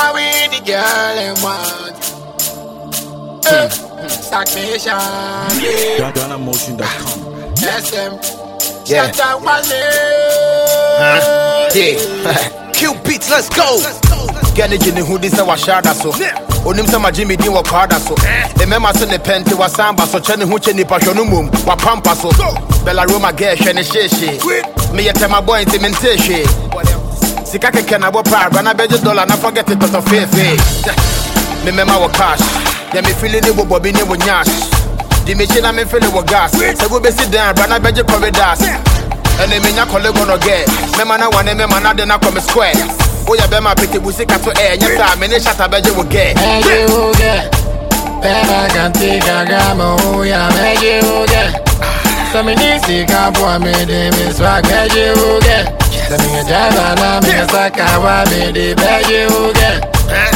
I we the girl and want. Eh, Stagnation, yeah. GhanaMotion.com. SM. Yeah. Shut up, Wale. Yeah. Q beats, let's go. Get it in the hoodie, say what shada so. Onim sɛ magye me din wɔ kwaada so ɛmɛma so ne pɛnte wasamba so kyɛ ne ho kyɛ nipa hwɛ no mom wapampa so bɛla roma gɛ hwɛ ne hyeehyee meyɛ tɛmabɔ nti mente hwee sika kɛkɛ na bɔ paa bra na bɛgye dɔla na forget it tɔtɔ feefee memɛma wɔ cash. Yɛ mefili ne bobɔ bi ne wɔ nyash. De mekyi na memfele wɔ gas. Sɛ wobɛsi dan bra na bɛgye corridors. Ɛne menya kɔlego no gɛ mɛma na wane mɛma na de na kɔ oh, me square woyɛ bɛma petebu sika to ɛ nyɛ saa mene hyata bɛgye wo gɛ Meji uge. Pema kanti kagama uya meji uge. So me nisi တမင်ကြတာနာမင်းစကားဝါမင်းဒီပဲယူခဲ့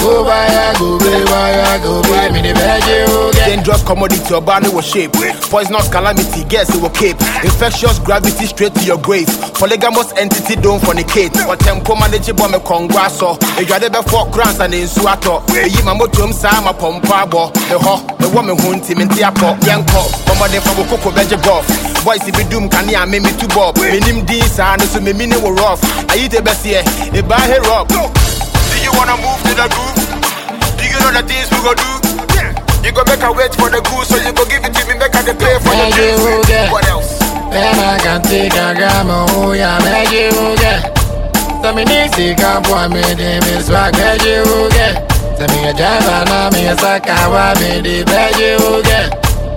ကိုပါရကိုပဲဝါရကိုပဲမင်းဒီပဲယူ dangerous commodity ɔbaa ne wɔ shape. Poisonous calamity gas wɔ cape. Infectious gravity straight to your grave polygamous entity don't fornicate. Me kɔngɔ asɔ adwade bɛfɔ kransa ne nsu atɔ ɛyi ma motom saa ma pɔmpa abɔ ɛhɔ ɛwɔ me golf me me bob. Saa no so ne wo rough. Ayite bɛseɛ ɛbaa he rock Do you wanna move to the groove? Do you know the things we go do? You go make a wait for the goose, so you go give it to me, make a the pay for the Meji drinks. uge. What else? Pema kanti kagama uya meji uge. So me nisi kapu me de me swag meji uge. So me a java na me a saka wa me de meji uge.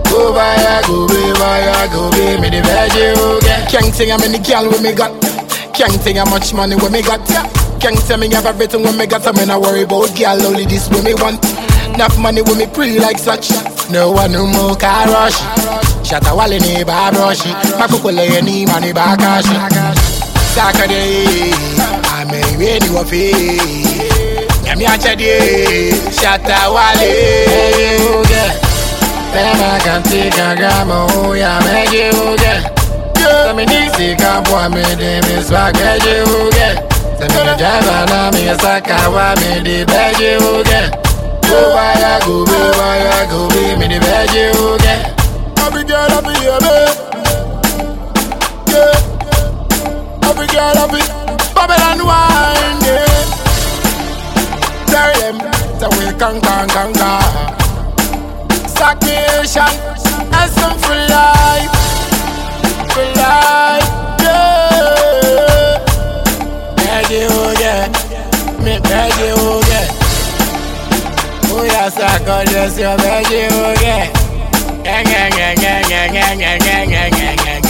Go baya go be baya go be me de meji uge. Can't think how many girl we me got. Can't think how much money we me got. Can't tell me have everything we me got. So me not worry about girl only this we me want. Enough money we me pre like such. No one no more car rush. Shatta Wale ni ba brush. Makukule ni mani ba cash. Saturday, I'm a ready wa fe. Nyami achade, Shatta Wale. Pema kanti kagama uya meji uge. Sami nisi me swag meji uge. Sami na java na me saka wa oh, me de beji uge. Go baya go be baya go be me de beji uge. Every girl up here, babe. Yeah. Every girl up here. Babylon wine, yeah. Tell them, so we can, can, can, can. Stagnation and some for life, for life, yeah. Beg you, oh, yeah. Me beg you, yeah. Oh, yes, I got this, you're very you get. Gang, gang, gang, gang, gang, gang, gang, gang, gang, gang, gang.